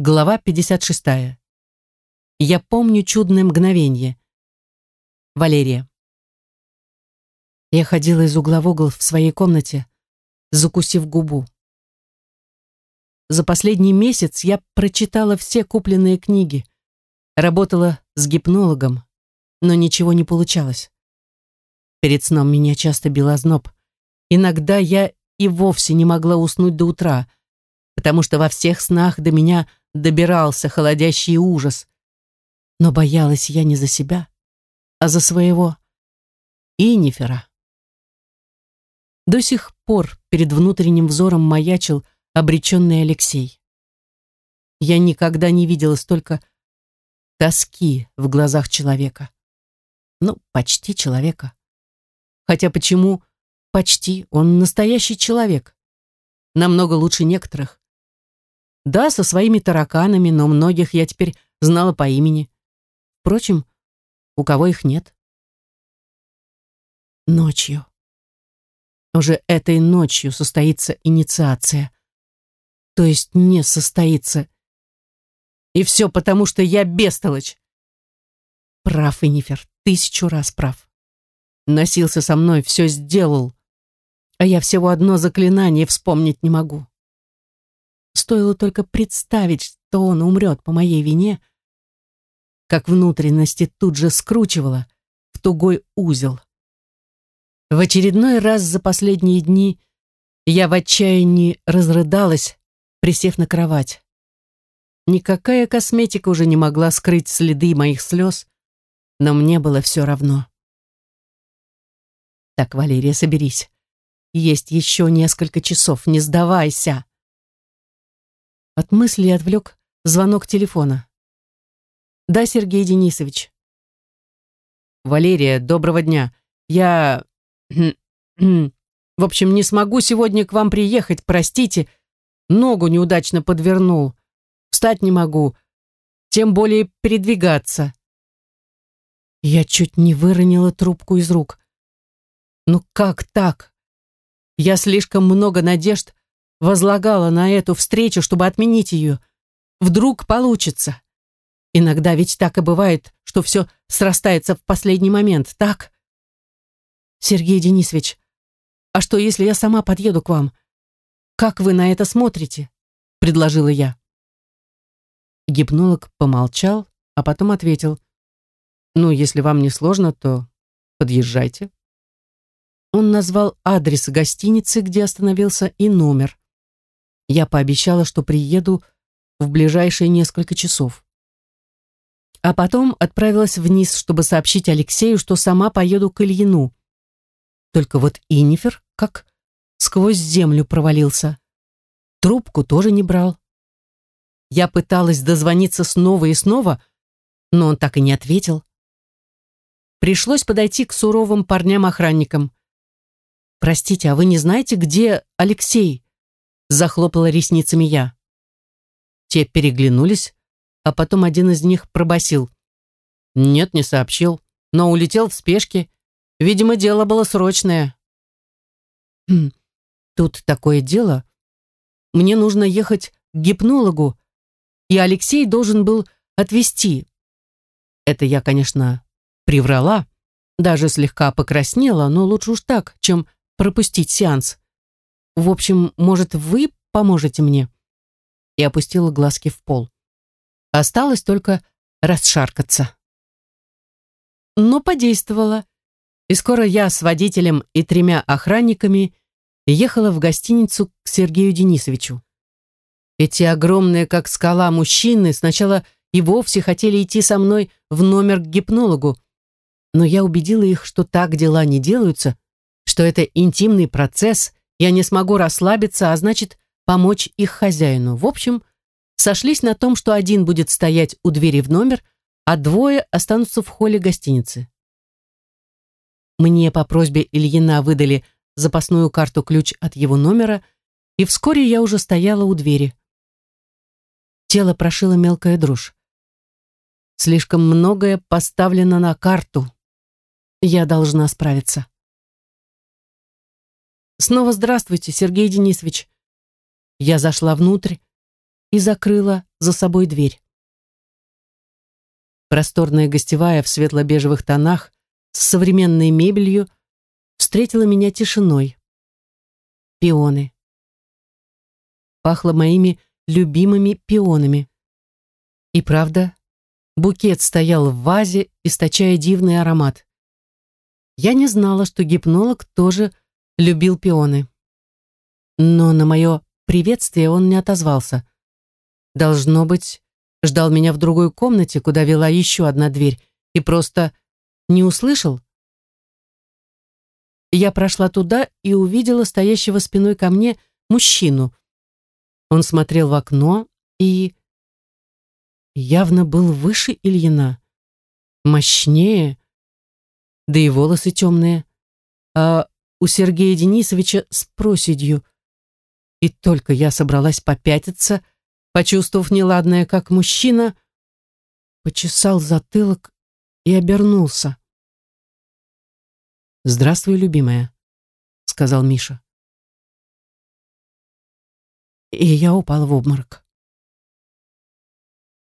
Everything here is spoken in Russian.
Глава 56. Я помню чудное мгновение. Валерия. Я ходила из угла в угол в своей комнате, закусив губу. За последний месяц я прочитала все купленные книги, работала с гипнологом, но ничего не получалось. Перед сном меня часто бил озноб. Иногда я и вовсе не могла уснуть до утра, потому что во всех снах до меня добирался холодящий ужас. Но боялась я не за себя, а за своего Инифера. До сих пор перед внутренним взором маячил обреченный Алексей. Я никогда не видела столько тоски в глазах человека. Ну, почти человека. Хотя почему почти? Он настоящий человек. Намного лучше некоторых. Да, со своими тараканами, но многих я теперь знала по имени. Впрочем, у кого их нет. Ночью. Уже этой ночью состоится инициация. То есть не состоится. И все потому, что я бестолочь. Прав, Инифер, тысячу раз прав. Носился со мной, все сделал. А я всего одно заклинание вспомнить не могу. Стоило только представить, что он умрет по моей вине, как внутренности тут же скручивало в тугой узел. В очередной раз за последние дни я в отчаянии разрыдалась, присев на кровать. Никакая косметика уже не могла скрыть следы моих слез, но мне было все равно. Так, Валерия, соберись. Есть еще несколько часов, не сдавайся. От мысли отвлек звонок телефона. «Да, Сергей Денисович». «Валерия, доброго дня. Я... в общем, не смогу сегодня к вам приехать, простите. Ногу неудачно подвернул. Встать не могу, тем более передвигаться». Я чуть не выронила трубку из рук. «Ну как так? Я слишком много надежд возлагала на эту встречу, чтобы отменить ее. Вдруг получится. Иногда ведь так и бывает, что все срастается в последний момент, так? Сергей Денисович, а что, если я сама подъеду к вам? Как вы на это смотрите? Предложила я. Гипнолог помолчал, а потом ответил. Ну, если вам не сложно, то подъезжайте. Он назвал адрес гостиницы, где остановился, и номер. Я пообещала, что приеду в ближайшие несколько часов. А потом отправилась вниз, чтобы сообщить Алексею, что сама поеду к Ильину. Только вот Инифер как сквозь землю провалился. Трубку тоже не брал. Я пыталась дозвониться снова и снова, но он так и не ответил. Пришлось подойти к суровым парням-охранникам. «Простите, а вы не знаете, где Алексей?» Захлопала ресницами я. Те переглянулись, а потом один из них пробасил: «Нет, не сообщил, но улетел в спешке. Видимо, дело было срочное». «Хм, тут такое дело. Мне нужно ехать к гипнологу, и Алексей должен был отвезти. Это я, конечно, приврала, даже слегка покраснела, но лучше уж так, чем пропустить сеанс. В общем, может, вы поможете мне?» И опустила глазки в пол. Осталось только расшаркаться. Но подействовало. И скоро я с водителем и тремя охранниками ехала в гостиницу к Сергею Денисовичу. Эти огромные, как скала, мужчины сначала и вовсе хотели идти со мной в номер к гипнологу, но я убедила их, что так дела не делаются, что это интимный процесс, я не смогу расслабиться, а значит, помочь их хозяину. В общем, сошлись на том, что один будет стоять у двери в номер, а двое останутся в холле гостиницы. Мне по просьбе Ильина выдали запасную карту-ключ от его номера, и вскоре я уже стояла у двери. Тело прошило мелкая дрожь. Слишком многое поставлено на карту. Я должна справиться. Снова здравствуйте, Сергей Денисович. Я зашла внутрь. и закрыла за собой дверь. Просторная гостевая в светло-бежевых тонах с современной мебелью встретила меня тишиной. Пионы. Пахло моими любимыми пионами. И правда, букет стоял в вазе, источая дивный аромат. Я не знала, что гипнолог тоже любил пионы. Но на мое приветствие он не отозвался. Должно быть, ждал меня в другой комнате, куда вела еще одна дверь, и просто не услышал. Я прошла туда и увидела стоящего спиной ко мне мужчину. Он смотрел в окно и явно был выше Ильина, мощнее, да и волосы темные, а у Сергея Денисовича с проседью. И только я собралась попятиться, почувствовав неладное, как мужчина, почесал затылок и обернулся. «Здравствуй, любимая», — сказал Миша. И я упала в обморок.